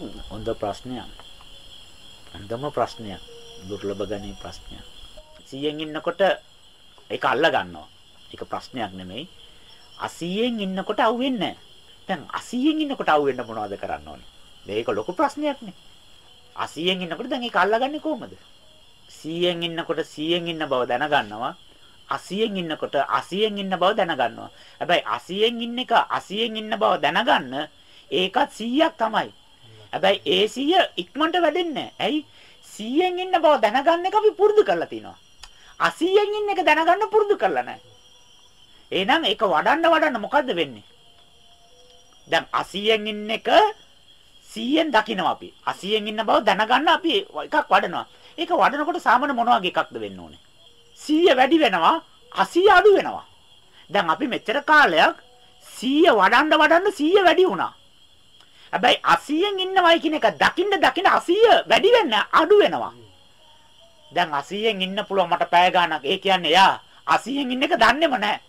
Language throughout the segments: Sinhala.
හොඳ ප්‍රශ්නයක්. හොඳම ප්‍රශ්නයක්. දුර්ලභ ගණී ප්‍රශ්නයක්. 100න් ඉන්නකොට ඒක අල්ල ගන්නවා. ඒක ප්‍රශ්නයක් නෙමෙයි. 80න් ඉන්නකොට අහුවෙන්නේ නැහැ. දැන් 80න් ඉන්නකොට අහුවෙන්න මොනවද කරන්න ඕනේ? මේක ලොකු ප්‍රශ්නයක් නේ. 80න් ඉන්නකොට දැන් ඒක අල්ලගන්නේ කොහමද? 100න් ඉන්නකොට 100න් ඉන්න බව දැනගන්නවා. 80න් ඉන්නකොට 80න් ඉන්න බව දැනගන්නවා. හැබැයි 80න් ඉන්න එක 80න් ඉන්න බව දැනගන්න ඒකත් 100ක් තමයි. හැබැයි ඒ 100 ඉක්මනට වැඩෙන්නේ නැහැ. ඇයි? 100න් ඉන්න බව දැනගන්න එක අපි පුරුදු කරලා තිනවා. 80න් ඉන්න එක දැනගන්න පුරුදු කරලා නැහැ. එහෙනම් ඒක වඩන්න වඩන්න මොකද්ද වෙන්නේ? දැන් 80න් ඉන්න එක 100න් දකිනවා අපි. 80න් ඉන්න බව දැනගන්න අපි එකක් වඩනවා. ඒක වඩනකොට සාමාන්‍ය මොන වගේ එකක්ද වෙන්න ඕනේ? 100 වැඩි වෙනවා 80 අඩු වෙනවා. දැන් අපි මෙච්චර කාලයක් 100 වඩන්න වඩන්න 100 වැඩි වුණා. හැබැයි 80න් ඉන්නවයි කියන එක දකින්න දකින්න 80 වැඩි වෙන්න අඩු වෙනවා. දැන් 80න් ඉන්න පුළුවන් මට පැය ගාණක්. ඒ කියන්නේ යා 80න් ඉන්න එක දන්නේම නැහැ.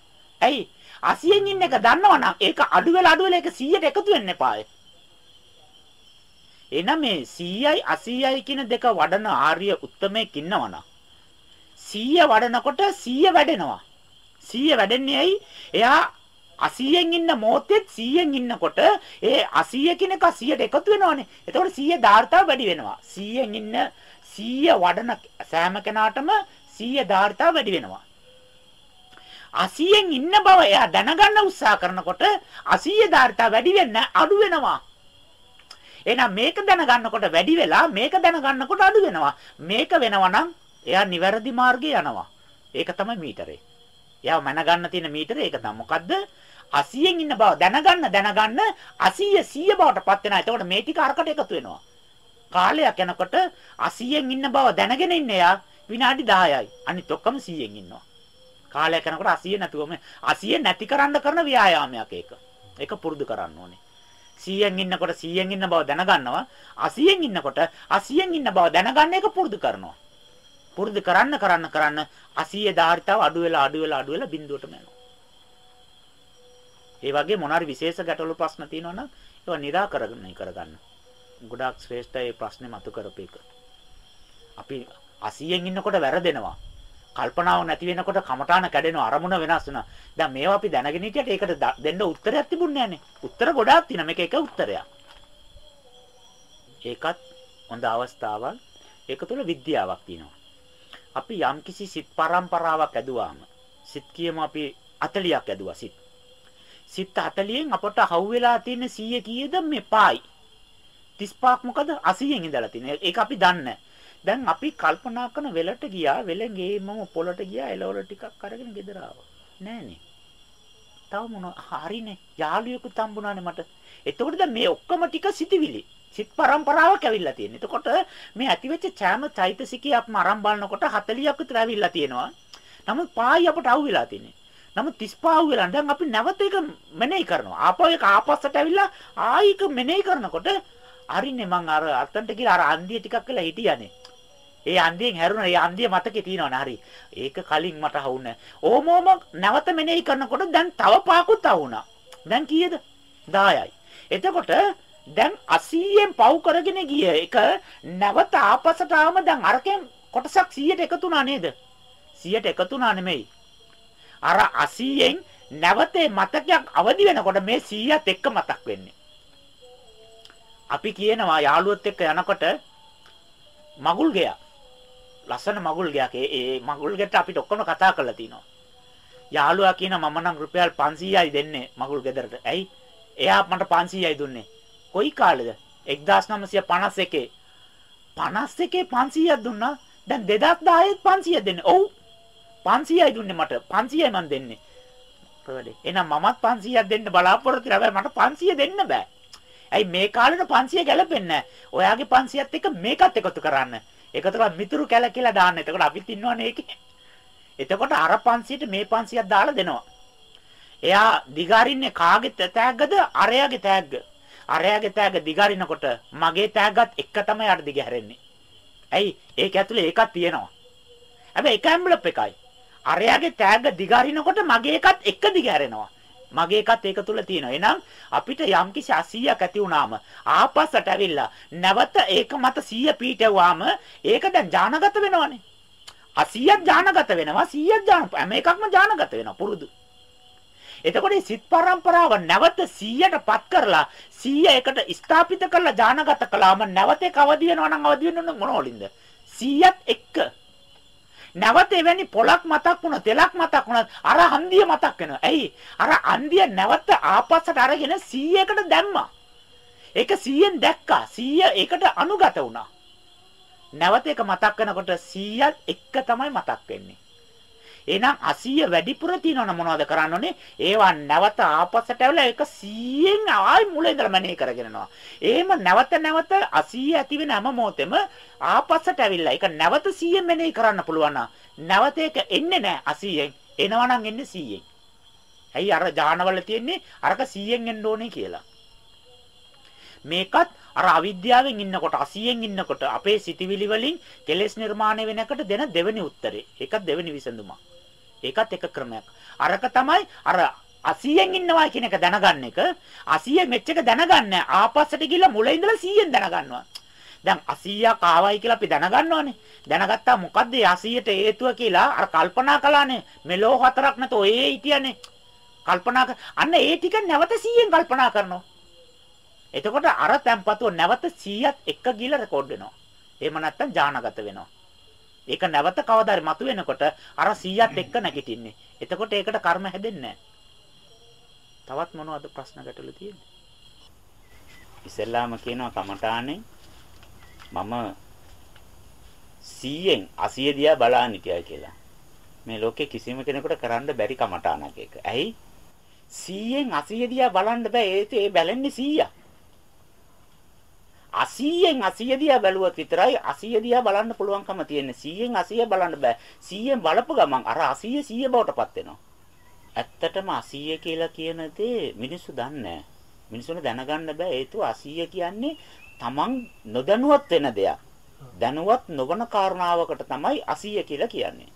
ඇයි? 80න් ඉන්න එක දන්නවනම් ඒක අඩු වෙලා අඩු වෙලා ඒක 100ට එකතු වෙන්න එපායි. එහෙනම් මේ 100යි 80යි කියන දෙක වඩන ආර්ය උත්තමයෙක් ඉන්නවනම් 100 වඩනකොට 100 වැඩෙනවා. 100 වැඩෙන්නේ ඇයි? එයා 80න් ඉන්න මොහොතේ 100න් ඉන්නකොට ඒ 80 කියන එක 100ට එකතු වෙනවනේ. එතකොට 100 ධාර්තාව වැඩි වෙනවා. 100න් ඉන්න 100 වඩන සෑම කෙනාටම 100 ධාර්තාව වැඩි වෙනවා. 80න් ඉන්න බව එයා දැනගන්න උත්සාහ කරනකොට 80 ධාර්තාව වැඩි වෙන්න අඩු වෙනවා. එහෙනම් මේක දැනගන්නකොට වැඩි වෙලා මේක දැනගන්නකොට අඩු වෙනවා. මේක වෙනවා නම් එයා නිවැරදි මාර්ගේ යනවා. ඒක තමයි මීටරේ. එයා මනගන්න තියෙන මීටරේ ඒක තමයි. මොකද්ද? 80න් ඉන්න බව දැනගන්න දැනගන්න 80 100 බවට පත් වෙනවා. එතකොට මේ ටික අරකට එකතු වෙනවා. කාලයක් යනකොට 80න් ඉන්න බව දැනගෙන ඉන්න එයා විනාඩි 10යි. අනිත් ඔක්කොම 100න් ඉන්නවා. කාලයක් යනකොට 80 නැතුවම 80 නැති කරන්න කරන ව්‍යායාමයක් ඒක. ඒක පුරුදු කරන්න ඕනේ. 100න් ඉන්නකොට 100න් ඉන්න බව දැනගන්නවා. 80න් ඉන්නකොට 80න් ඉන්න බව දැනගන්න එක පුරුදු කරනවා. පුරුදු කරන්න කරන්න කරන්න 80 ධාරිතාව අඩු වෙලා අඩු වෙලා අඩු වෙලා බිඳුවටම යනවා. ඒ වගේ මොනාරි විශේෂ ගැටලු ප්‍රශ්න තියෙනවා නම් ඒවා निराකරණය කරගන්න. ගොඩාක් ශ්‍රේෂ්ඨයි මේ ප්‍රශ්නේ මතු කරපේක. අපි 80න් ඉන්නකොට වැරදෙනවා. කල්පනාව නැති වෙනකොට කමඨාන කැඩෙනවා අරමුණ වෙනස් වෙනවා. දැන් මේවා අපි දැනගෙන හිටියට ඒකට දෙන්න උත්තරයක් තිබුණේ නැහනේ. උත්තර ගොඩාක් තියෙනවා. මේක එක උත්තරයක්. ඒකත් හොඳ අවස්ථාවක්. ඒක තුළ විද්‍යාවක් තියෙනවා. අපි යම්කිසි සිත් පරම්පරාවක් ඇදුවාම සිත් කියමු අපි 40ක් ඇදුවා සිත්. සිත් 40න් අපට හවු වෙලා තියෙන 100 කීයද මේ පායි. 35ක් මොකද 80න් ඉඳලා තියෙන. ඒක අපි දන්නේ දැන් අපි කල්පනා කරන වෙලට ගියා වෙලගේ මම පොළට ගියා එළවල ටිකක් අරගෙන ගෙදර ආවා. නෑනේ. තව මොන හරිනේ යාළුවෙකුත් හම්බුණානේ මට. එතකොට දැන් මේ ඔක්කොම ටික සිටිවිලි. සිත් පරම්පරාවක් ඇවිල්ලා තියෙන. එතකොට මේ ඇතිවෙච්ච චාම චෛතසිකයක්ම අරන් බලනකොට 40ක් විතර ඇවිල්ලා තියෙනවා. නමුත් පායි අපට අවු වෙලා තියෙන්නේ. නමුත් 35 අවු වෙලා දැන් අපි නැවත එක මෙනෙහි කරනවා. ආපහු එක ආපස්සට ඇවිල්ලා ආයික මෙනෙහි කරනකොට හරිනේ මං අර අතන්ට කියලා අර අන්දිය ටිකක් වෙලා හිටියානේ. ඒ අන්දියෙන් හැරුණා. ඒ අන්දිය මතකේ තියෙනවනේ. හරි. ඒක කලින් මට හවුනේ. ඕමෝම නැවත මෙනෙහි කරනකොට දැන් තව පාකුත් අවුණා. දැන් කීයද? 10යි. එතකොට දැන් 80න් පව් කරගෙන ගිය එක නැවත ආපස්සට ආවම දැන් අරකෙන් කොටසක් 100ට එකතු වුණා නේද? 100ට එකතු වුණා නෙමෙයි. අර 80න් නැවතේ මතකයක් අවදි වෙනකොට මේ 100ත් එක්ක මතක් වෙන්නේ. අපි කියනවා යාළුවොත් එක්ක යනකොට මගුල් ගයක්. ලස්සන මගුල් ගයක්. ඒ ඒ මගුල් ගෙට අපිට ඔක්කොම කතා කරලා තිනවා. යාළුවා කියන මම නම් රුපියල් 500යි දෙන්නේ මගුල් ගෙදරට. ඇයි? එයා මට 500යි දුන්නේ. කොයි කාලෙද? 1951. 51 500ක් දුන්නා. දැන් 2010 500 දෙන්නේ. ඔව්. 500යි දුන්නේ මට. 500යි මන් දෙන්නේ. ප්‍රවැඩේ. එහෙනම් මමත් 500ක් දෙන්න බලාපොරොත්තු වෙලා මට 500 දෙන්න බෑ. ඇයි මේ කාලේට 500 ගැලපෙන්නේ නැහැ. ඔයාගේ 500ත් එක්ක මේකත් එකතු කරන්න. එකතු කරලා මිතුරු කැල කියලා දාන්න. එතකොට අපිත් ඉන්නවනේ ඒකේ. එතකොට අර 500ට මේ 500ක් දාලා දෙනවා. එයා දිගාරින්නේ කාගේ තෑග්ගද? අරයාගේ තෑග්ග. අරයාගේ තෑග්ග දිගාරිනකොට මගේ තෑග්ගත් එක තමයි අර දිග හැරෙන්නේ. ඇයි? ඒක ඇතුලේ ඒකක් තියෙනවා. හැබැයි එක ඇම්බලප් එකයි. අරයාගේ තෑග්ග දිගාරිනකොට මගේ එකත් එක දිග හැරෙනවා. මගේ එකත් ඒක තුල තියෙනවා. එහෙනම් අපිට යම්කිසි 80ක් ඇති වුණාම ආපස්සට ඇවිල්ලා නැවත ඒක මත 100 පීටවුවාම ඒක දැන් ඥානගත වෙනවනේ. 80ක් ඥානගත වෙනවා 100ක් ඥාන හැම එකක්ම ඥානගත වෙනවා පුරුදු. එතකොට මේ සිත් පරම්පරාව නැවත 100ටපත් කරලා 100 එකට ස්ථාපිත කරලා ඥානගත කළාම නැවත ඒක අවදි වෙනවා නම් අවදි වෙන්න මොනවලින්ද 100ත් එක්ක නැවත එවැනි පොලක් මතක් වුණා තෙලක් මතක් වුණා අර හන්දිය මතක් වෙනවා. ඇයි? අර හන්දිය නැවත ආපස්සට අරගෙන 100කට දැම්මා. ඒක 100ෙන් දැක්කා. 100 ඒකට අනුගත වුණා. නැවත ඒක මතක් කරනකොට 100ත් එක්ක තමයි මතක් වෙන්නේ. එහෙනම් 80 වැඩිපුර තියෙනවනම් මොනවද කරන්න ඕනේ? ඒවා නැවත ආපස්සට ඇවිල්ලා ඒක 100න් ආයි මුල ඉඳලා මනේ කරගෙන යනවා. එහෙම නැවත නැවත 80 ඇති වෙන හැම මොහොතෙම ආපස්සට ඇවිල්ලා ඒක නැවත 100න් මනේ කරන්න පුළුවන් නැවත ඒක එන්නේ නැහැ 80න්. එනවනම් එන්නේ 100න්. ඇයි අර ඥානවල තියෙන්නේ අරක 100න් එන්න ඕනේ කියලා. මේකත් අර අවිද්‍යාවෙන් ඉන්නකොට 80න් ඉන්නකොට අපේ සිතිවිලි වලින් කෙලෙස් නිර්මාණය වෙනකොට දෙන දෙවෙනි උත්තරේ. ඒකත් දෙවෙනි විසඳුමක්. ඒකත් එක ක්‍රමයක්. අරක තමයි අර 80න් ඉන්නවා කියන එක දැනගන්න එක 80 මෙච්ච එක දැනගන්න ආපස්සට ගිහලා මුල ඉඳලා 100න් දැනගන්නවා. දැන් 80ක් ආවයි කියලා අපි දැනගන්නවානේ. දැනගත්තා මොකද්ද 80ට හේතුව කියලා අර කල්පනා කළානේ. මෙලෝ හතරක් නැතෝ ඒ හිටියනේ. කල්පනා අන්න ඒ ටික නැවත 100න් කල්පනා කරනවා. එතකොට අර තැම්පතුව නැවත 100ත් එක්ක ගිහලා රෙකෝඩ් වෙනවා. එහෙම නැත්නම් ඥානගත වෙනවා. ඒක නැවත කවදා හරි මතුවෙනකොට අර 100ත් එක්ක නැගිටින්නේ. එතකොට ඒකට කර්ම හැදෙන්නේ තවත් මොනවද ප්‍රශ්න ගැටලු තියෙන්නේ? ඉස්සෙල්ලාම කියනවා කමඨානේ මම 100න් 80 දිහා බලන්න හිටියයි කියලා. මේ ලෝකේ කිසිම කෙනෙකුට කරන්න බැරි කමඨානක් එක. ඇයි? 100න් 80 දිහා බලන්න බෑ. ඒ බැලන්නේ 100ක්. 80න් 80 දිහා බැලුවොත් විතරයි 80 දිහා බලන්න පුළුවන්කම තියෙන්නේ. 100න් 80 බලන්න බෑ. 100න් බලපු ගමන් අර 80 100 බවටපත් වෙනවා. ඇත්තටම 80 කියලා කියන දේ මිනිස්සු දන්නේ මිනිස්සුන්ට දැනගන්න බෑ. හේතුව 80 කියන්නේ Taman නොදැනුවත් වෙන දෙයක්. දැනුවත් නොවන කාරණාවකට තමයි 80 කියලා කියන්නේ.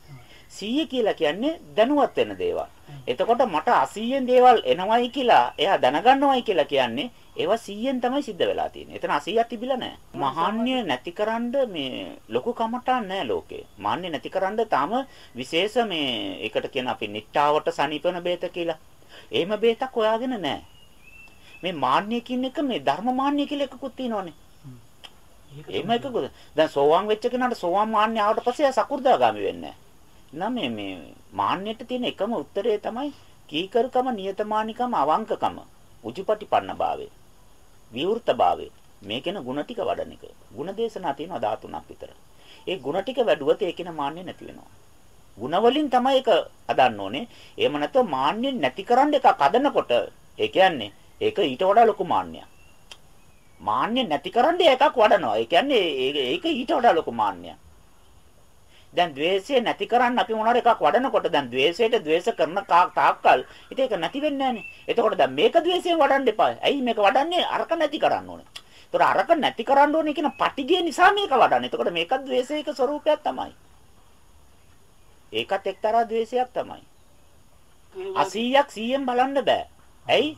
100 කියලා කියන්නේ දැනුවත් වෙන දේවල්. එතකොට මට 80න් දේවල් එනවයි කියලා එයා දැනගන්නවයි කියලා කියන්නේ ඒවා 100න් තමයි සිද්ධ වෙලා තියෙන්නේ. එතන 80ක් තිබිලා නැහැ. මහාන්‍ය නැතිකරන්න මේ ලොකු කමටක් නැහැ ලෝකේ. මාන්‍ය නැතිකරන්න තාම විශේෂ මේ ඒකට කියන අපි නිට්ටාවට සනීපන බේත කියලා. එහෙම බේතක් හොයාගෙන නැහැ. මේ මාන්‍ය කියන එක මේ ධර්ම මාන්‍ය කියලා එකකුත් තියෙනවනේ. එහෙම එකකුත්. දැන් සෝවාන් වෙච්ච කෙනාට සෝවාන් මාන්‍ය ආවට පස්සේ සකු르දාගාමි වෙන්නේ නැහැ. මේ මේ මාන්නයට තියෙන එකම උත්තරේ තමයි කීකරුකම නියතමානිකම අවංකකම උජුපටිපන්න භාවය විවෘතභාවය. මේකේන ಗುಣ ටික වඩන එක. ಗುಣ දේශනා තියෙනවා 13ක් විතර. ඒ ಗುಣ ටික වැඩුවොත් ඒකේන මාන්නේ නැති වෙනවා. ಗುಣ වලින් තමයි ඒක අදන්න ඕනේ. එහෙම නැත්නම් මාන්නේ නැති කරන්න එකක් අදනකොට ඒ කියන්නේ ඒක ඊට වඩා ලොකු මාන්නයක්. මාන්නේ නැති කරන්න එකක් වඩනවා. ඒ කියන්නේ ඒක ඊට වඩා ලොකු මාන්නයක්. දැන් द्वේෂය නැති කරන්න අපි මොනවාර එකක් වඩනකොට දැන් द्वේෂයට द्वේෂ කරන තාක්කල් ඉතින් ඒක නැති වෙන්නේ නැහනේ. එතකොට දැන් මේක द्वේෂයෙන් වඩන්න එපා. ඇයි මේක වඩන්නේ? අරක නැති කරන්න ඕනේ. ඒතකොට අරක නැති කරන්න ඕනේ කියන පටිගය නිසා මේක වඩන්නේ. එතකොට මේකත් द्वේෂයක ස්වરૂපයක් තමයි. ඒකත් එක්තරා द्वේෂයක් තමයි. 80ක් 100ෙන් බලන්න බෑ. ඇයි?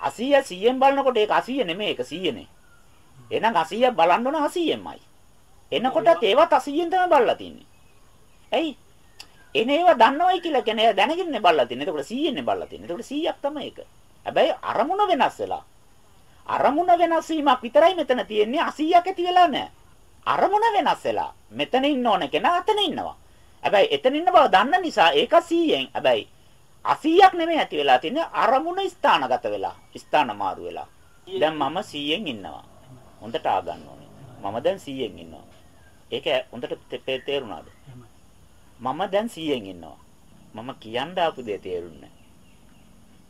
80 100ෙන් බලනකොට ඒක 80 නෙමෙයි ඒක 100නේ. එහෙනම් 80 බලන්න ඕන 80ෙන්මයි. එනකොටත් ඒවත් 80ෙන් තමයි බලලා තින්නේ. ඇයි? එන ඒවා දන්නවයි කියලා කියන්නේ දැනගෙනනේ බලලා තින්නේ. එතකොට 100න්නේ බලලා තින්නේ. එතකොට 100ක් තමයි ඒක. හැබැයි අරමුණ වෙනස් වෙලා. අරමුණ වෙනස් වීමක් විතරයි මෙතන තියෙන්නේ 80ක් ඇති වෙලා නැහැ. අරමුණ වෙනස් වෙලා. මෙතන ඉන්න ඕන කෙනා අතන ඉන්නවා. හැබැයි එතන ඉන්න බව දන්න නිසා ඒක 100ෙන්. හැබැයි 80ක් නෙමෙයි ඇති වෙලා තින්නේ අරමුණ ස්ථානගත වෙලා. ස්ථාන මාරු වෙලා. දැන් මම 100ෙන් ඉන්නවා. හොඳට ආගන්න ඕනේ. මම දැන් 100ෙන් ඉන්නවා. ඒක හොඳට තේරුණාද? මම දැන් 100න් ඉන්නවා. මම කියන්න ආපු දේ තේරුන්නේ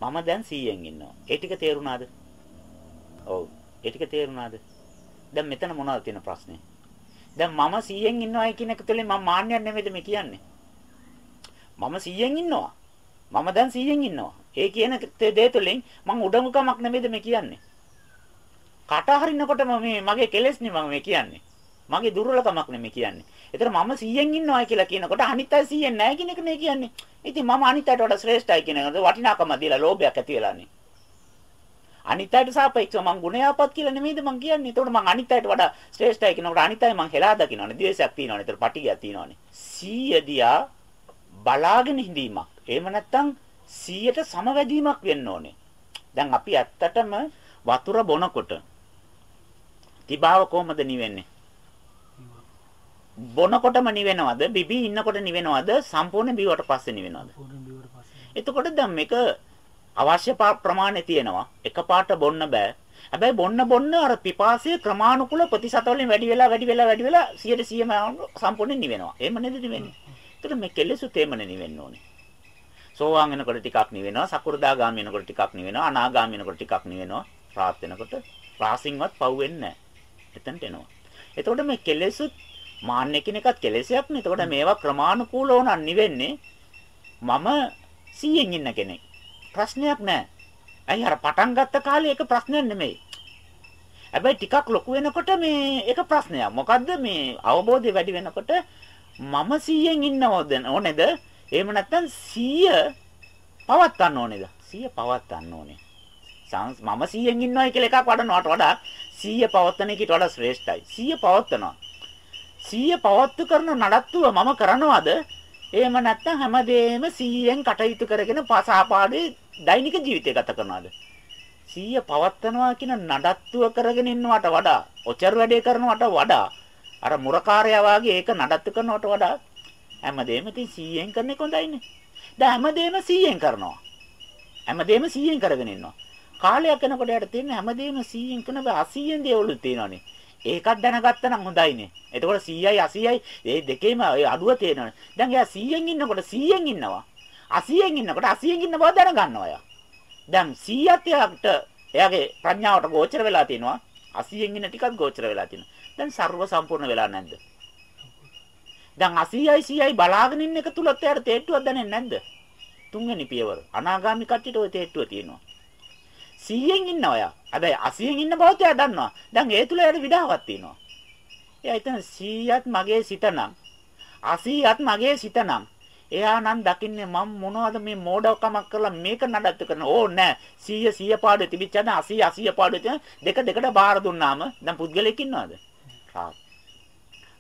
මම දැන් 100න් ඉන්නවා. ඒ ටික තේරුණාද? ඔව්. ඒ ටික තේරුණාද? දැන් මෙතන මොනවද තියෙන ප්‍රශ්නේ? දැන් මම 100න් ඉන්නවයි කියන එක තුළින් මම මාන්නයක් නෙමෙයිද මේ කියන්නේ? මම 100න් ඉන්නවා. මම දැන් 100න් ඉන්නවා. ඒ කියන දේ තුළින් මම උඩඟුකමක් නෙමෙයිද මේ කියන්නේ? කට හරිනකොටම මේ මගේ කෙලෙස් නේ මම මේ කියන්නේ. මගේ දුර්වලකමක් නෙමෙයි කියන්නේ. ඒතර මම 100න් ඉන්නවා කියලා කියනකොට අනිත් අය 100න් නැහැ කියන එක නේ කියන්නේ. ඉතින් මම අනිත් අයට වඩා ශ්‍රේෂ්ඨයි කියන එක වටිනාකම දීලා ලෝභයක් ඇති වෙලානේ. අනිත් අයට සාපේක්ෂව මං ගුණයාපත් කියලා නෙමෙයිද මං කියන්නේ. ඒතකොට මං අනිත් අයට වඩා ශ්‍රේෂ්ඨයි කියනකොට අනිත් අය මං හෙලා දකින්නවනේ. ද්වේෂයක් තියෙනවනේ. ඒතර පටිගයක් තියෙනවනේ. 100 දියා බලාගෙන හිඳීමක්. එහෙම නැත්නම් 100ට සමවැදීමක් වෙන්න ඕනේ. දැන් අපි ඇත්තටම වතුර බොනකොට තිබාව කොහමද නිවෙන්නේ? බොනකොටම නිවෙනවද? බිබී ඉන්නකොට නිවෙනවද? සම්පූර්ණ බිවට පස්සේ නිවෙනවද? එතකොට දැන් මේක අවශ්‍ය ප්‍රමාණය තියෙනවා. එකපාරට බොන්න බෑ. හැබැයි බොන්න බොන්න අර පිපාසය ක්‍රමානුකූල ප්‍රතිශත වලින් වැඩි වෙලා වැඩි වෙලා වැඩි වෙලා 100% සම්පූර්ණයෙන් නිවෙනවා. එහෙම නේද නිවෙන්නේ? ඒතර මේ කෙලෙසුත් එහෙමනේ නිවෙන්න ඕනේ. සෝවාන් වෙනකොට ටිකක් නිවෙනවා, සකු르දාගාමී වෙනකොට ටිකක් නිවෙනවා, අනාගාමී වෙනකොට ටිකක් නිවෙනවා, රාත් වෙනකොට රාසින්වත් පව් වෙන්නේ නැහැ. එතනට එනවා. එතකොට මේ කෙලෙසුත් මාන්නේ කියන එකත් කෙලෙසයක් නේ. එතකොට මේවා ක්‍රමානුකූලව නම් නිවෙන්නේ මම 100න් ඉන්න කෙනෙක්. ප්‍රශ්නයක් නැහැ. ඇයි අර පටන් ගත්ත කාලේ ඒක ප්‍රශ්නයක් නෙමෙයි. හැබැයි ටිකක් ලොකු වෙනකොට මේ ඒක ප්‍රශ්නයක්. මොකද්ද මේ අවබෝධය වැඩි වෙනකොට මම 100න් ඉන්නවද ඕනේද? එහෙම නැත්නම් 100 පවත්වන්න ඕනේද? 100 පවත්වන්න ඕනේ. මම 100න් ඉන්නවයි කියලා එකක් වඩනවට වඩා 100 පවත්වන එකට වඩා ශ්‍රේෂ්ඨයි. 100 පවත්වනවා. 100 පවත්තු කරන නඩත්තුව මම කරනවද? එහෙම නැත්නම් හැමදේම 100න් කටයුතු කරගෙන පසාපාඩේ දෛනික ජීවිතය ගත කරනවද? 100 පවත්නවා කියන නඩත්තුව කරගෙන ඉන්නවට වඩා, ඔචර වැඩේ කරනවට වඩා අර මුරකාරයා වාගේ ඒක නඩත්තු කරනවට වඩා හැමදේම ඉතින් 100න් කරන එක හොඳයිනේ. දැන් හැමදේම 100න් කරනවා. හැමදේම 100න් කරගෙන ඉන්නවා. කාලයක් යනකොට යට තියෙන හැමදේම 100න් කරන බෑ 80න් දේවලුත් තියෙනවානේ. ඒකත් දැනගත්තා නම් හොඳයිනේ. එතකොට 100යි 80යි ඒ දෙකේම ඒ අඩුව තේනවා. දැන් එයා 100න් ඉන්නකොට 100න් ඉන්නවා. 80න් ඉන්නකොට 80න් ඉන්න බව දැනගන්නවා එයා. දැන් 100ත් එයාට එයාගේ ප්‍රඥාවට ගෝචර වෙලා තිනවා. 80න් ඉන්න ටිකක් ගෝචර වෙලා තිනවා. දැන් ਸਰව සම්පූර්ණ වෙලා නැද්ද? දැන් 80යි 100යි බලාගෙන ඉන්න එක තුලත් එයාට තේට්ටුවක් දැනෙන්නේ නැද්ද? තුන්වෙනි පියවර. අනාගාමි කට්ටියට ওই තේට්ටුව තියෙනවා. 100න් ඉන්නවා එයා. හැබැයි 80න් ඉන්න බවත් එයා දන්නවා. දැන් ඒ තුල එයාට විඩාවක් තියෙනවා. එයා හිතන 100ත් මගේ සිත නම් 80ත් මගේ සිත නම් එයා නම් දකින්නේ මම මොනවද මේ මෝඩකමක් කරලා මේක නඩත්තු කරන. ඕ නෑ. 100 100 පාඩුවේ තිබිච්චාද 80 80 පාඩුවේ දෙක දෙකට බාර දුන්නාම දැන් පුද්ගලෙක් ඉන්නවද? රාත්.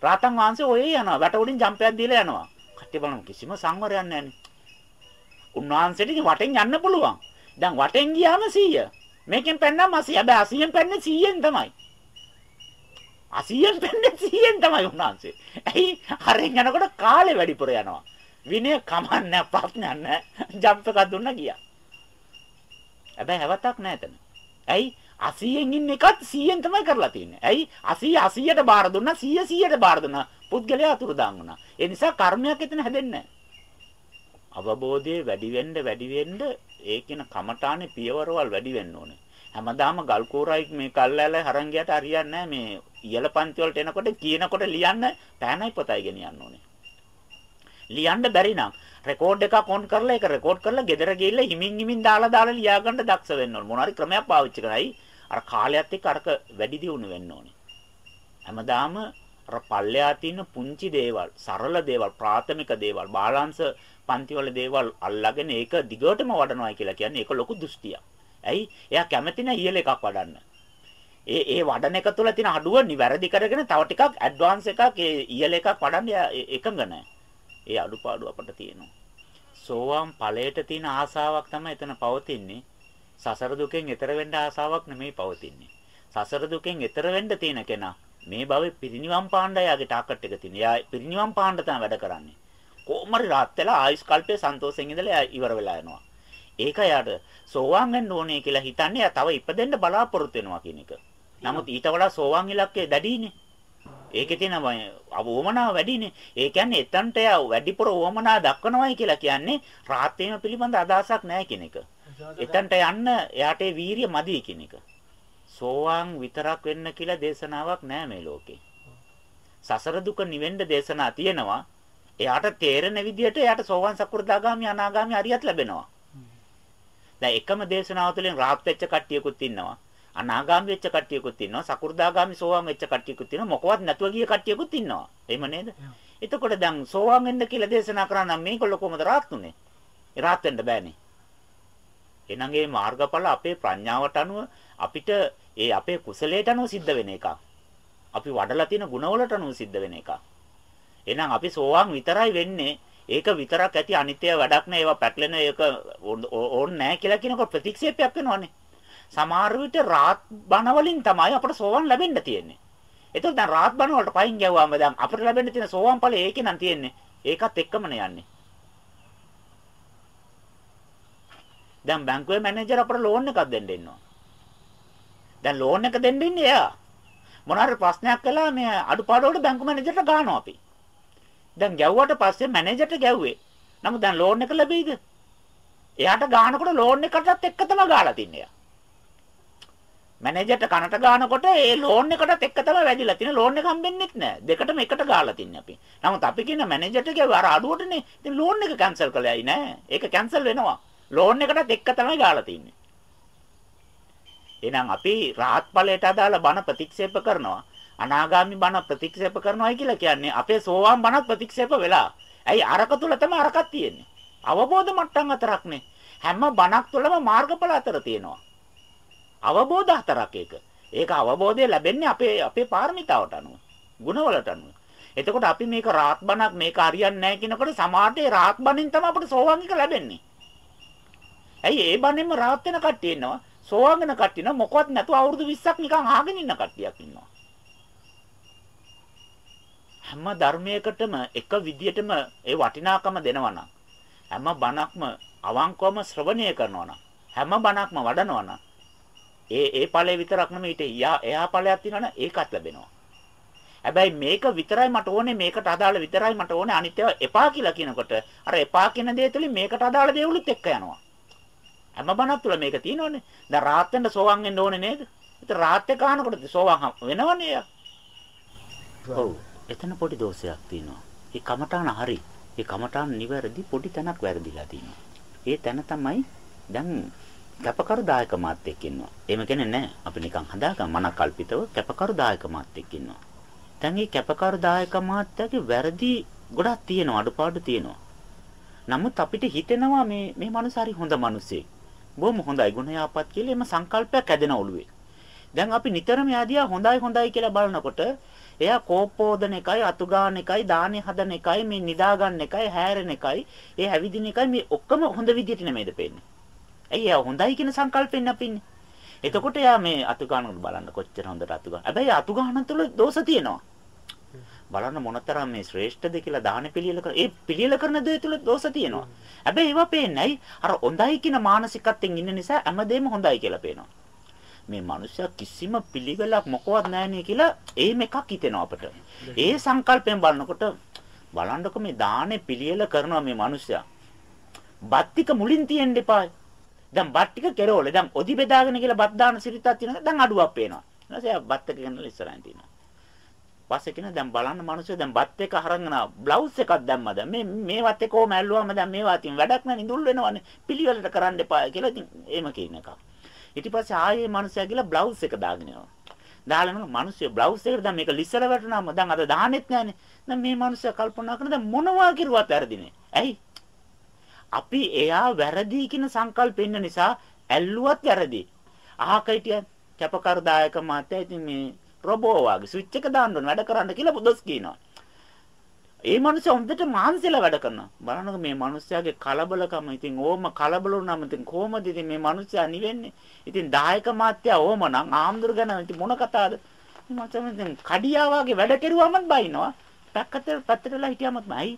රාතන් වහන්සේ ඔය යනවා. වැට උඩින් ජම්පයක් දීලා යනවා. කට්ටිය බලමු. කිසිම සංවරයක් නැහැනේ උන්වහන්සේට වටෙන් යන්න පුළුවන්. දැන් වටෙන් ගියාම 100 මේකෙන් පෙන්නම් 80 හැබැයි 80ෙන් පෙන්නේ 100ෙන් තමයි 80ෙන් පෙන්නේ 100ෙන් තමයි උන්වහන්සේ ඇයි හරින් යනකොට කාලේ වැඩිපුර යනවා විනය කමන්නේ ප්‍රශ්නයක් නැහැ. ජම්ප් එකක් දුන්නා ගියා. හැබැයි හැවතක් නැහැ එතන. ඇයි 80න් ඉන්න එකත් 100න් තමයි කරලා තියෙන්නේ. ඇයි 80 80ට බාර දුන්නා 100 100ට බාර දුන්නා. පුද්ගලයා අතුරුදාන් වුණා. ඒ නිසා කර්මයක් එතන හැදෙන්නේ අවබෝධයේ වැඩි වෙන්න වැඩි වෙන්න ඒ කියන කමඨානේ පියවරවල් වැඩි වෙන්න ඕනේ. හැමදාම ගල් කෝරයි මේ කල්ලාල හරංගයට හරියන්නේ නැහැ මේ ඉහළ පන්ති වලට එනකොට කියනකොට ලියන්න පෑනයි පොතයි ගෙනියන්න ඕනේ. ලියන්න බැරි නම් රෙකෝඩ් එකක් ඔන් කරලා ඒක රෙකෝඩ් කරලා ගෙදර ගිහිල්ලා හිමින් හිමින් දාලා දාලා ලියා ගන්න දක්ෂ වෙන්න ඕනේ. මොන හරි ක්‍රමයක් පාවිච්චි කරයි අර කාලයත් එක්ක අරක වැඩි දියුණු වෙන්න ඕනේ. හැමදාම අර පල්ලෙහා තියෙන පුංචි දේවල්, සරල දේවල්, ප්‍රාථමික දේවල්, බාලාංශ පන්තිවල දේවල් අල්ලාගෙන ඒක දිගටම වඩනවා කියලා කියන්නේ ඒක ලොකු දෘෂ්ටියක්. ඇයි? එයා කැමති නැහැ ඉහළ එකක් වඩන්න. ඒ ඒ වඩන එක තුළ තියෙන අඩුව නිවැරදි කරගෙන තව ටිකක් ඇඩ්වාන්ස් එකක් ඒ ඉහළ එකක් වඩන්න එකඟ නැහැ. ඒ අඩුපාඩු අපට තියෙනවා. සෝවාන් ඵලයට තියෙන ආසාවක් තමයි එතන පවතින්නේ. සසර දුකෙන් එතර වෙන්න ආසාවක් නෙමෙයි පවතින්නේ. සසර දුකෙන් එතර වෙන්න තියෙන කෙනා මේ භවෙ පිරිනිවන් පාණ්ඩ යාගේ ටාකට් එක තියෙන. එයා පිරිනිවන් පාණ්ඩ තමයි වැඩ කරන්නේ. කොහොමරි රාත් වෙලා ආයුෂ් කල්පයේ සන්තෝෂෙන් ඉඳලා ඉවර වෙලා යනවා. ඒක යාට සෝවාන් වෙන්න ඕනේ කියලා හිතන්නේ යා තව ඉපදෙන්න බලාපොරොත්තු වෙනවා කියන එක. නමුත් ඊට වඩා සෝවාන් ඉලක්කය දැඩිනේ. ඒකේ තියෙන අවෝමනාව වැඩිනේ. ඒ කියන්නේ එතනට යා වැඩිපුර ඕමනා දක්වනවායි කියලා කියන්නේ රාත් වීම පිළිබඳ අදහසක් නැහැ කියන එක. එතනට යන්න එයාට වීරිය මදි කියන එක. සෝවාන් විතරක් වෙන්න කියලා දේශනාවක් නැහැ මේ ලෝකේ. සසර දුක නිවෙන්න දේශනා තියෙනවා. එයාට තේරෙන විදිහට එයාට සෝවාන් සකු르දාගාමි අනාගාමි අරියත් ලැබෙනවා. දැන් එකම දේශනාව තුළින් රාත් වෙච්ච කට්ටියකුත් ඉන්නවා. අනාගාමී වෙච්ච කට්ටියකුත් ඉන්නවා සකු르දාගාමි සෝවාන් වෙච්ච කට්ටියකුත් ඉන්නවා මොකවත් නැතුව ගිය කට්ටියකුත් ඉන්නවා එහෙම නේද එතකොට දැන් සෝවාන් වෙන්න කියලා දේශනා කරා නම් මේගොල්ලෝ කොහොමද රාත් උනේ රාත් වෙන්න බෑනේ. එහෙනම් මේ මාර්ගඵල අපේ ප්‍රඥාවට අනුව අපිට ඒ අපේ කුසලයට අනුව සිද්ධ වෙන එකක්. අපි වඩලා තියෙන ගුණවලට අනුව සිද්ධ වෙන එකක්. එහෙනම් අපි සෝවාන් විතරයි වෙන්නේ. ඒක විතරක් ඇති අනිත්‍ය වැඩක් නෑ. ඒවා පැටලෙන ඒක ඕන් නෑ කියලා කියනකොට ප්‍රතික්ෂේපයක් වෙනවනේ. සමහර විට රාත් බණ වලින් තමයි අපට සෝවාන් ලැබෙන්න තියෙන්නේ. එතකොට දැන් රාත් බණ වලට පයින් ගැව්වම දැන් අපිට ලැබෙන්න තියෙන සෝවාන් ඵලය ඒකේ නම් තියෙන්නේ. ඒකත් එක්කමනේ යන්නේ. දැන් බැංකුවේ මැනේජර් අපට ලෝන් එකක් දෙන්න ඉන්නවා. දැන් ලෝන් එක දෙන්න ඉන්නේ එයා. මොනාර ප්‍රශ්නයක් කළා මේ අඩුපාඩුවට බැංකු මැනේජර්ට ගහනවා අපි. දැන් ගැව්වට පස්සේ මැනේජර්ට ගැව්වේ. නමුත් දැන් ලෝන් එක ලැබෙයිද? එයාට ගහනකොට ලෝන් එකටත් එක්ක තමයි ගාලා තින්නේ. මැනේජර්ට කනට ගානකොට ඒ ලෝන් එකටත් එක්ක තමයි වැදිලා තියෙන්නේ. ලෝන් එක හම්බෙන්නෙත් නෑ. දෙකටම එකට ගාලා තින්නේ අපි. නමුත් අපි කියන මැනේජර්ට කියව අර අඩුවටනේ. ඉතින් ලෝන් එක කැන්සල් කළායි නෑ. ඒක කැන්සල් වෙනවා. ලෝන් එකටත් එක්ක තමයි ගාලා තින්නේ. එහෙනම් අපි රාහත් ඵලයට අදාළ බණ ප්‍රතික්ෂේප කරනවා. අනාගාමි බණ ප්‍රතික්ෂේප කරනවායි කියලා කියන්නේ අපේ සෝවාන් බණත් ප්‍රතික්ෂේප වෙලා. ඇයි අරක තුල තමයි අරකක් තියෙන්නේ. අවබෝධ මට්ටම් හතරක්නේ. හැම බණක් තුළම මාර්ගඵල හතර තියෙනවා. අවබෝධ හතරක් ඒක. ඒක අවබෝධය ලැබෙන්නේ අපේ අපේ පාරමිතාවට අනුව. ගුණවලට අනුව. එතකොට අපි මේක රාත් බණක් මේක හරියන්නේ නැහැ කියනකොට සමාජයේ රාත් බණින් තමයි අපිට සෝවාන් එක ලැබෙන්නේ. ඇයි ඒ බණෙන්ම රාත් වෙන කට්ටිය ඉන්නවා. සෝවාන් වෙන කට්ටිය නෝ මොකවත් නැතුව අවුරුදු 20ක් නිකන් අහගෙන ඉන්න කට්ටියක් ඉන්නවා. හැම ධර්මයකටම එක විදියටම ඒ වටිනාකම දෙනවා නම් හැම බණක්ම අවංකවම ශ්‍රවණය කරනවා නම් හැම බණක්ම වඩනවා නම් ඒ ඒ ඵලය විතරක් නෙමෙයි ඊට එහා ඵලයක් තියෙනවනේ ඒකත් ලැබෙනවා. හැබැයි මේක විතරයි මට ඕනේ මේකට අදාළ විතරයි මට ඕනේ අනිත් ඒවා එපා කියලා කියනකොට අර එපා කියන දේ තුලින් මේකට අදාළ දේවලුත් එක්ක යනවා. හැම බණක් තුල මේක තියෙනවනේ. දැන් රාත් වෙන්න සෝවන් වෙන්න ඕනේ නේද? ඒත් රාත් එක කනකොට සෝවන් වෙනවනේ යා. ඔව්. එතන පොඩි දෝෂයක් තියෙනවා. ඒ කමඨාන හරි. ඒ කමඨාන නිවැරදි පොඩි තැනක් වැරදිලා තියෙනවා. ඒ තැන තමයි දැන් කැපකරු දායක මාත් එක්ක ඉන්නවා. එහෙම කියන්නේ නැහැ. අපි නිකන් හදාගන්න මනකල්පිතව කැපකරු දායක මාත් එක්ක ඉන්නවා. දැන් මේ කැපකරු දායක මාත්‍යගේ වැරදි ගොඩක් තියෙනවා අඩුපාඩු තියෙනවා. නමුත් අපිට හිතෙනවා මේ මේ මනුස්ස හරි හොඳ මිනිස්සෙක්. බොහොම හොඳයි ගුණ යාපත් කියලා එම සංකල්පයක් ඇදෙන ඔළුවේ. දැන් අපි නිතරම යාදියා හොඳයි හොඳයි කියලා බලනකොට එයා කෝපෝදන එකයි අතු ගන්න එකයි දානේ හදන එකයි මේ නිදා ගන්න එකයි හැරෙන එකයි ඒ හැවිදින එකයි මේ ඔක්කොම හොඳ විදියට නෙමෙයිද පේන්නේ. ඇයි එයා හොඳයි කියන සංකල්පෙන් අපි ඉන්නේ. එතකොට එයා මේ අතු ගන්නකොට බලන්න කොච්චර හොඳට අතු ගන්න. හැබැයි අතු ගන්න තුළ දෝෂ තියෙනවා. බලන්න මොනතරම් මේ ශ්‍රේෂ්ඨද කියලා දාහන පිළියෙල කර ඒ පිළියෙල කරන දේ තුළ දෝෂ තියෙනවා. හැබැයි ඒවා පේන්නේ අර හොඳයි කියන මානසිකත්වයෙන් ඉන්න නිසා හැමදේම හොඳයි කියලා පේනවා. මේ මිනිස්සයා කිසිම පිළිවෙලක් මොකවත් නැහැ කියලා ඒම එකක් හිතෙනවා අපට. ඒ සංකල්පයෙන් බලනකොට බලන්නකො මේ දානේ පිළියෙල කරනවා මේ මිනිස්සයා. බත්තික මුලින් තියෙන්න එපා. දැන් බත් ටික කෙරෝල. දැන් ඔදි බෙදාගෙන කියලා බත් දාන සිරිතක් තියෙනවා. දැන් අඩුවක් පේනවා. ඊට පස්සේ බත් එක ගෙනලා ඉස්සරහින් තියෙනවා. පස්සේ කියන දැන් බලන්න මිනිස්සු දැන් බත් එක අරගෙන බ්ලවුස් එකක් දැම්මද මේ මේවත් එක ඕම ඇල්ලුවාම දැන් මේවා තින් වැඩක් නැහැ නිදුල් වෙනවනේ පිළිවෙලට කරන්න එපා කියලා ඉතින් එහෙම කියන එක. ඊට පස්සේ ආයේ මිනිස්සයා ගිහලා බ්ලවුස් එක දාගෙන යනවා. දාලා නම් මිනිස්සු බ්ලවුස් එකට දැන් මේක ලිස්සල වැටුනම දැන් අද දාන්නෙත් නැහනේ. දැන් මේ මිනිස්සයා කල්පනා කරන දැන් මොනවා කිරුවත් වැරදිනේ. ඇයි? අපි එයා වැරදි කියන සංකල්ප ඉන්න නිසා ඇල්ලුවත් වැරදි. අහක හිටිය කැපකරදායක මාත්‍ය ඉතින් මේ රොබෝ වගේ ස්විච් එක දාන්න ඕන වැඩ කරන්න කියලා බුදස් කියනවා. ඒ මනුස්සයා හොඳට මාන්සිලා වැඩ කරනවා. බලන්නකො මේ මනුස්සයාගේ කලබලකම. ඉතින් ඕම කලබල වුණාම ඉතින් කොහොමද ඉතින් මේ මනුස්සයා නිවෙන්නේ? ඉතින් දායක මාත්‍යා ඕම නම් ආම්දුර ගැන ඉතින් මොන කතාවද? මේ මචං ඉතින් කඩියා වගේ වැඩ කෙරුවමත් බයිනවා. පැත්තට පැත්තටලා හිටියමත් බයි.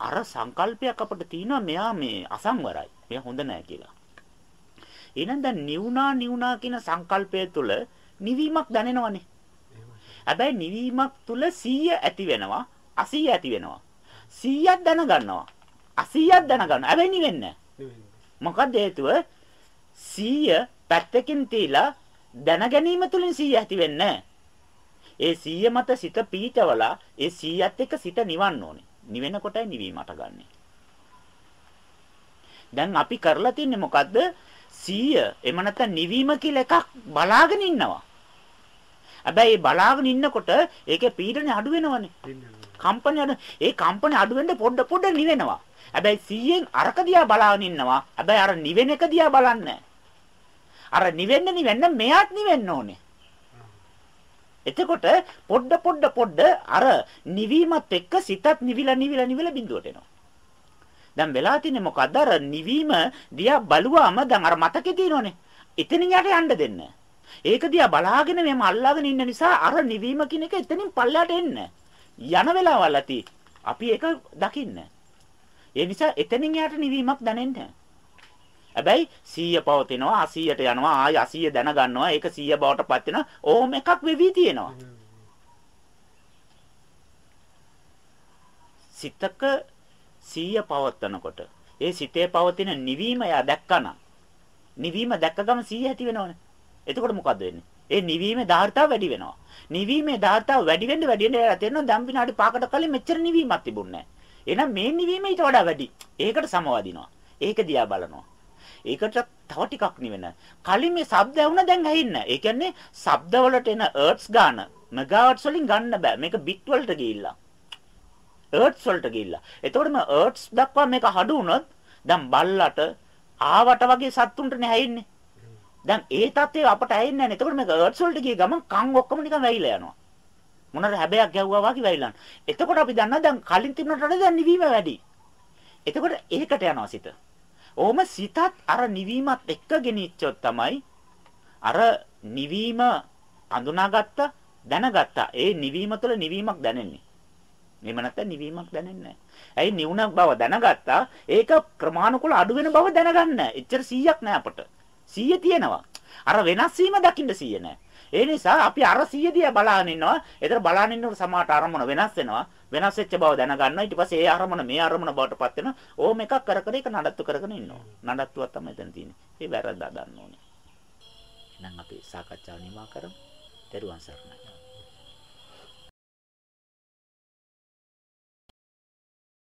අර සංකල්පයක් අපිට තියෙනවා මෙයා මේ අසංවරයි. මෙයා හොඳ නෑ කියලා. එහෙනම් දැන් නිවුනා නිවුනා කියන සංකල්පය තුළ නිවීමක් දැනෙනවනේ. හැබැයි නිවීමක් තුල 100 ඇති වෙනවා 80 ඇති වෙනවා. 100ක් දැනගන්නවා. 80ක් දැනගන්නවා. හැබැයි නිවෙන්නේ මොකද හේතුව? 100 පැත්තකින් තියලා දැන ගැනීම තුලින් 100 ඇති වෙන්නේ ඒ 100 මත සිත පීඨවලා ඒ 100ත් එක්ක සිත නිවන්න ඕනේ. නිවෙන කොටයි නිවීමට ගන්නෙ දැන් අපි කරලා තින්නේ මොකද්ද? 100 එම නැත්නම් නිවීම කියලා එකක් බලාගෙන ඉන්නවා. හැබැයි බලාගෙන ඉන්නකොට ඒකේ පීඩනේ අඩු වෙනවනේ. කම්පන අඩු ඒ කම්පන අඩු වෙන්න පොඩ පොඩ නිවෙනවා. හැබැයි 100න් අරක දිහා බලාගෙන ඉන්නවා. හැබැයි අර නිවෙන එක දිහා බලන්නේ අර නිවෙන්න නිවෙන්න මෙයාත් නිවෙන්න ඕනේ. එතකොට පොඩ පොඩ පොඩ අර නිවීමත් එක්ක සිතත් නිවිලා නිවිලා නිවිලා බිඳුවට එනවා. දැන් වෙලා තින්නේ මොකද්ද? අර නිවීම දිහා බලුවාම දැන් අර මතකේ තියෙනෝනේ. එතනින් යට යන්න දෙන්න. ඒක දිහා බලාගෙන මෙම අල්ලාගෙන ඉන්න නිසා අර නිවීම කියන එක එතනින් පල්ලයට එන්න. යන වෙලාවල් ඇති. අපි ඒක දකින්න. ඒ නිසා එතනින් යට නිවීමක් දැනෙන්න. හැබැයි 100 පවතිනවා 80ට යනවා ආයි 80 දැනගන්නවා ඒක 100 බවට පත් වෙනවා ඕම එකක් වෙවි තියෙනවා. සිතක 100 පවත්නකොට ඒ සිතේ පවතින නිවීම යා දැක්කනා නිවීම දැක්ක ගම 100 ඇති වෙනවනේ. එතකොට මොකද වෙන්නේ? ඒ නිවීමේ ධාර්තාව වැඩි වෙනවා. නිවීමේ ධාර්තාව වැඩි වෙන්න වැඩි වෙන්න යලා තේරෙනවා දැන් විනාඩි 5කට කලින් මෙච්චර නිවීමක් තිබුණේ නැහැ. එහෙනම් මේ නිවීම ඊට වඩා වැඩි. ඒකට සමවදිනවා. ඒක දිහා බලනවා. ඒකට තව ටිකක් නිවෙන. කලින් මේ ශබ්ද ඇහුණ දැන් ඇහින්න. ඒ කියන්නේ ශබ්ද වලට එන හර්ට්ස් ගාන මෙගාහර්ට්ස් වලින් ගන්න බෑ. මේක බිට් වලට ගිහිල්ලා. හර්ට්ස් වලට ගිහිල්ලා. එතකොට මේ හර්ට්ස් දක්වා මේක හඩු වුණොත් දැන් බල්ලට ආවට වගේ සත්තුන්ටනේ හැින්නේ. දැන් ඒ තත්ත්වය අපට ඇහෙන්නේ නැහැ. එතකොට මේක හර්ට්ස් වලට ගිය ගමන් කන් ඔක්කොම නිකන් වැහිලා යනවා. මොනර හැබැයක් ගැව්වා වගේ වැහිලා. එතකොට අපි දන්නවා දැන් කලින් තිබුණට වඩා දැන් නිවීම වැඩි. එතකොට ඒකට යනවා සිත. ඕම සිතත් අර නිවීමත් එක්ක ගෙනිච්චොත් තමයි අර නිවීම අඳුනාගත්ත දැනගත්තා. ඒ නිවීම තුළ නිවීමක් දැනෙන්නේ. මෙහෙම නැත්නම් නිවීමක් දැනෙන්නේ නැහැ. ඇයි නිවුණ බව දැනගත්තා. ඒක ක්‍රමානුකූල අඩු වෙන බව දැනගන්න. එච්චර 100ක් නැහැ අපට. 100 තියෙනවා. අර වෙනස් වීම දකින්න 100 නැහැ. ඒ නිසා අපි අර 100 දිහා බලන ඉන්නවා. ඒතර බලන ඉන්නකොට සමාට අරමුණ වෙනස් වෙනවා. වෙනස් වෙච්ච බව දැනගන්නවා. ඊට පස්සේ ඒ අරමුණ මේ අරමුණ බවට පත් වෙනවා. ඕම එකක් කර කර ඒක නඩත්තු කරගෙන ඉන්නවා. නඩත්තුවක් තමයි එතන තියෙන්නේ. ඒ වැරද්දා දන්න ඕනේ. එහෙනම් අපි සාකච්ඡාව නිමා කරමු. ත්වන් සරණයි.